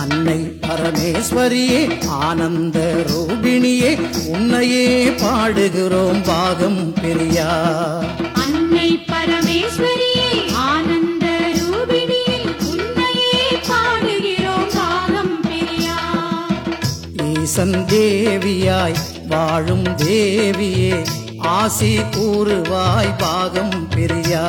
அன்னை பரமேஸ்வரியே ஆனந்த ரூபிணியே உன்னையே பாடுகிறோம் பாகம் பிரியா. அன்னை பரமேஸ்வரியே ஆனந்த ரூபிணியே உன்னையே பாடுகிறோம் பாகம் ஈசன் தேவியாய் வாழும் தேவியே ஆசி கூறுவாய் பாகம் பிரியா.